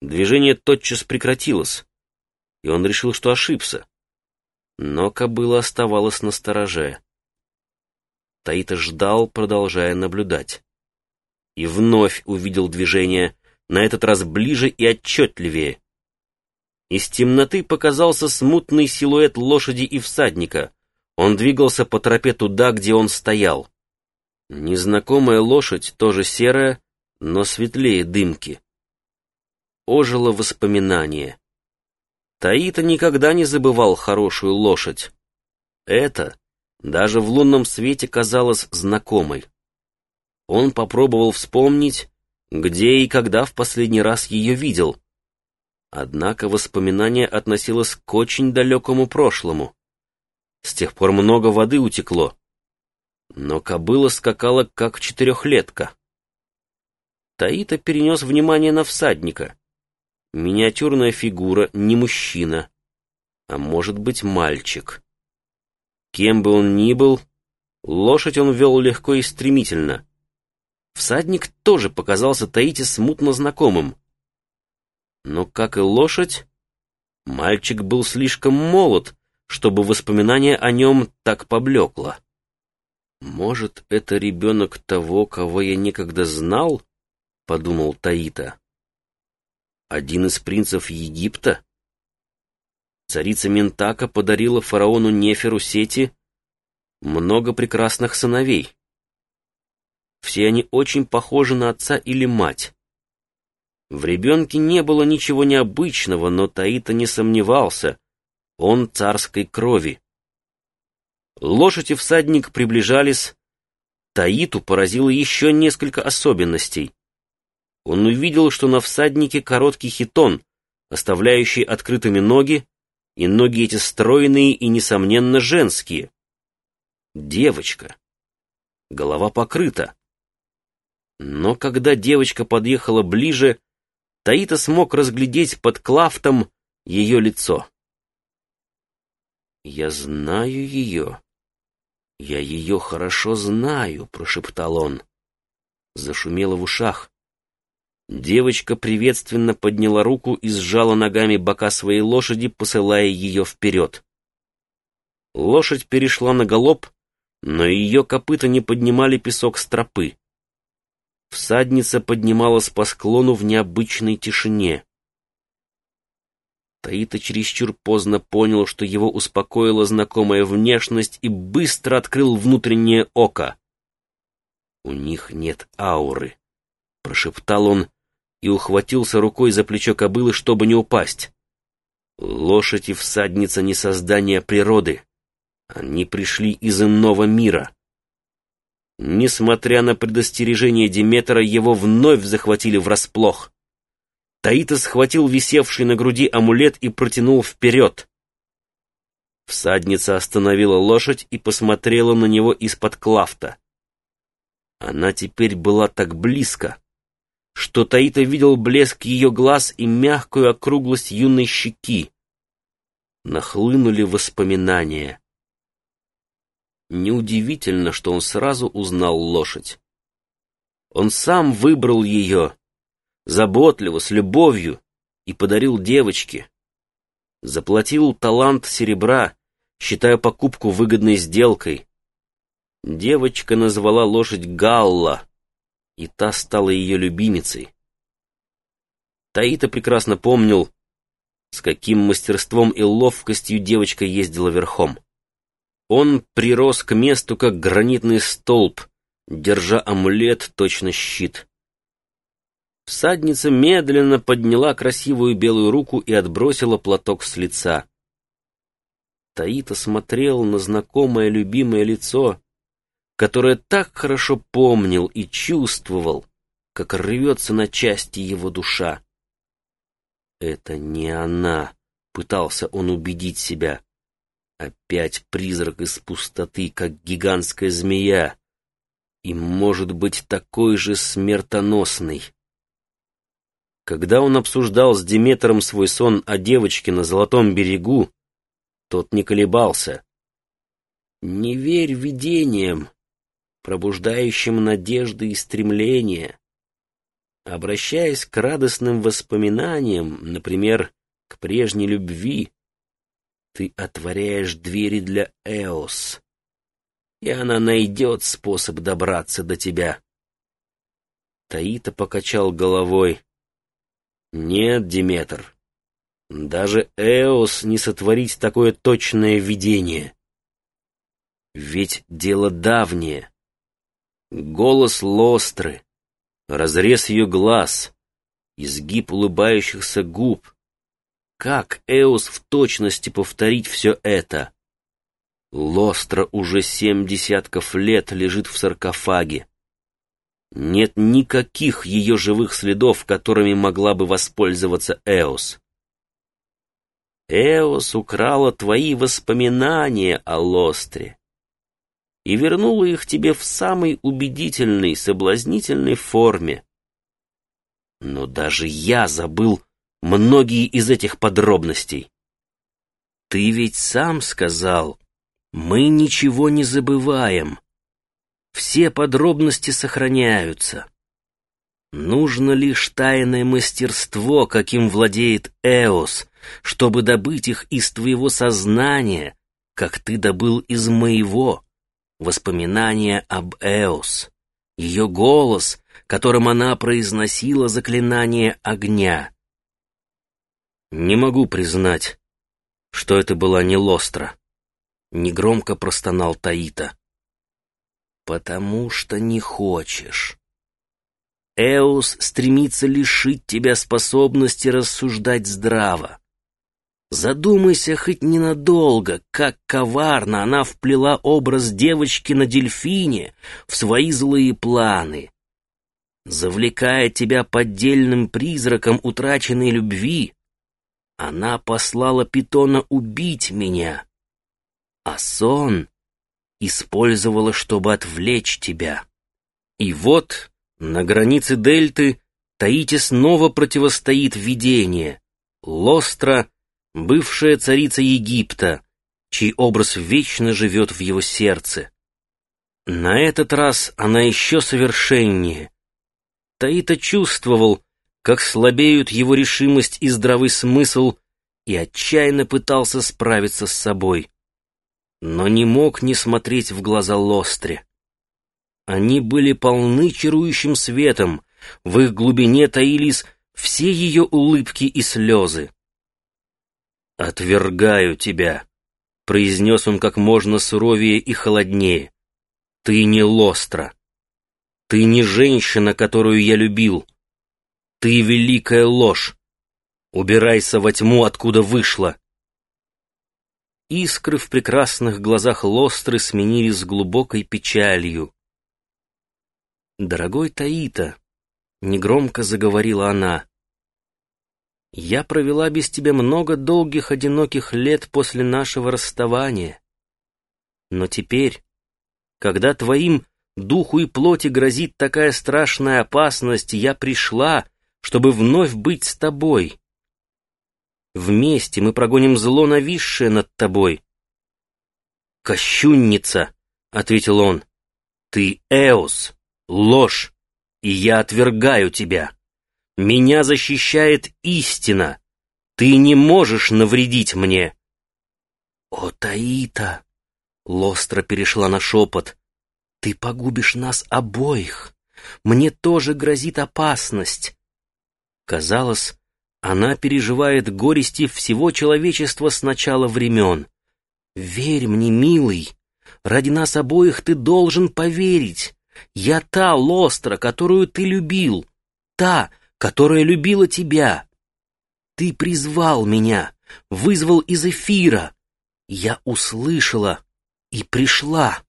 Движение тотчас прекратилось, и он решил, что ошибся. Но кобыла оставалась на стороже. Таита ждал, продолжая наблюдать. И вновь увидел движение, на этот раз ближе и отчетливее. Из темноты показался смутный силуэт лошади и всадника. Он двигался по тропе туда, где он стоял. Незнакомая лошадь, тоже серая, но светлее дымки. Ожило воспоминание. Таита никогда не забывал хорошую лошадь. Это даже в лунном свете казалось знакомой. Он попробовал вспомнить, где и когда в последний раз ее видел. Однако воспоминание относилось к очень далекому прошлому. С тех пор много воды утекло. Но кобыла скакала, как четырехлетка. Таита перенес внимание на всадника. Миниатюрная фигура не мужчина, а может быть мальчик. Кем бы он ни был, лошадь он вел легко и стремительно. Всадник тоже показался Таите смутно знакомым. Но, как и лошадь, мальчик был слишком молод, чтобы воспоминание о нем так поблекло. «Может, это ребенок того, кого я некогда знал?» — подумал Таита. «Один из принцев Египта?» Царица Ментака подарила фараону Неферу Сети много прекрасных сыновей. Все они очень похожи на отца или мать. В ребенке не было ничего необычного, но Таита не сомневался. Он царской крови. Лошадь и всадник приближались. Таиту поразило еще несколько особенностей. Он увидел, что на всаднике короткий хитон, оставляющий открытыми ноги, и ноги эти стройные и, несомненно, женские. Девочка. Голова покрыта. Но когда девочка подъехала ближе, Таита смог разглядеть под клафтом ее лицо. «Я знаю ее. Я ее хорошо знаю», — прошептал он. Зашумело в ушах. Девочка приветственно подняла руку и сжала ногами бока своей лошади, посылая ее вперед. Лошадь перешла на галоп, но ее копыта не поднимали песок с тропы. Всадница поднималась по склону в необычной тишине. Таита чересчур поздно понял, что его успокоила знакомая внешность и быстро открыл внутреннее око. «У них нет ауры», — прошептал он и ухватился рукой за плечо кобылы, чтобы не упасть. Лошадь и всадница не создания природы. Они пришли из иного мира. Несмотря на предостережение Диметра, его вновь захватили врасплох. Таита схватил висевший на груди амулет и протянул вперед. Всадница остановила лошадь и посмотрела на него из-под клафта. Она теперь была так близко, что Таита видел блеск ее глаз и мягкую округлость юной щеки. Нахлынули воспоминания. Неудивительно, что он сразу узнал лошадь. Он сам выбрал ее, заботливо, с любовью, и подарил девочке. Заплатил талант серебра, считая покупку выгодной сделкой. Девочка назвала лошадь Галла, и та стала ее любимицей. Таита прекрасно помнил, с каким мастерством и ловкостью девочка ездила верхом. Он прирос к месту, как гранитный столб, держа амулет точно щит. Всадница медленно подняла красивую белую руку и отбросила платок с лица. Таита смотрел на знакомое любимое лицо, которое так хорошо помнил и чувствовал, как рвется на части его душа. «Это не она», — пытался он убедить себя. Опять призрак из пустоты, как гигантская змея. И может быть такой же смертоносный. Когда он обсуждал с Диметром свой сон о девочке на Золотом берегу, тот не колебался. «Не верь видениям, пробуждающим надежды и стремления. Обращаясь к радостным воспоминаниям, например, к прежней любви, ты отворяешь двери для Эос, и она найдет способ добраться до тебя. Таита покачал головой. Нет, Диметр, даже Эос не сотворить такое точное видение. Ведь дело давнее. Голос Лостры, разрез ее глаз, изгиб улыбающихся губ. Как Эос в точности повторить все это? Лостра уже семь десятков лет лежит в саркофаге. Нет никаких ее живых следов, которыми могла бы воспользоваться Эос. Эос украла твои воспоминания о Лостре и вернула их тебе в самой убедительной, соблазнительной форме. Но даже я забыл многие из этих подробностей. Ты ведь сам сказал, мы ничего не забываем. Все подробности сохраняются. Нужно лишь тайное мастерство, каким владеет Эос, чтобы добыть их из твоего сознания, как ты добыл из моего. Воспоминания об Эос, ее голос, которым она произносила заклинание огня. Не могу признать, что это была не Лостра. Негромко простонал Таита. Потому что не хочешь. Эус стремится лишить тебя способности рассуждать здраво. Задумайся хоть ненадолго, как коварно она вплела образ девочки на дельфине в свои злые планы. Завлекая тебя поддельным призраком утраченной любви, она послала питона убить меня, а сон использовала, чтобы отвлечь тебя. И вот на границе дельты Таити снова противостоит видение. Лостра — бывшая царица Египта, чей образ вечно живет в его сердце. На этот раз она еще совершеннее. Таита чувствовал, как слабеют его решимость и здравый смысл, и отчаянно пытался справиться с собой. Но не мог не смотреть в глаза Лостре. Они были полны чарующим светом, в их глубине таились все ее улыбки и слезы. «Отвергаю тебя», — произнес он как можно суровее и холоднее. «Ты не Лостра. Ты не женщина, которую я любил. Ты великая ложь. Убирайся во тьму, откуда вышла». Искры в прекрасных глазах Лостры сменились глубокой печалью. «Дорогой Таита», — негромко заговорила она, я провела без тебя много долгих одиноких лет после нашего расставания. Но теперь, когда твоим духу и плоти грозит такая страшная опасность, я пришла, чтобы вновь быть с тобой. Вместе мы прогоним зло, нависшее над тобой. «Кощунница!» — ответил он. «Ты Эос, ложь, и я отвергаю тебя!» Меня защищает истина. Ты не можешь навредить мне. О, Таита! Лостра перешла на шепот. Ты погубишь нас обоих. Мне тоже грозит опасность. Казалось, она переживает горести всего человечества с начала времен. Верь мне, милый, ради нас обоих ты должен поверить. Я та Лостра, которую ты любил, та, которая любила тебя. Ты призвал меня, вызвал из эфира. Я услышала и пришла.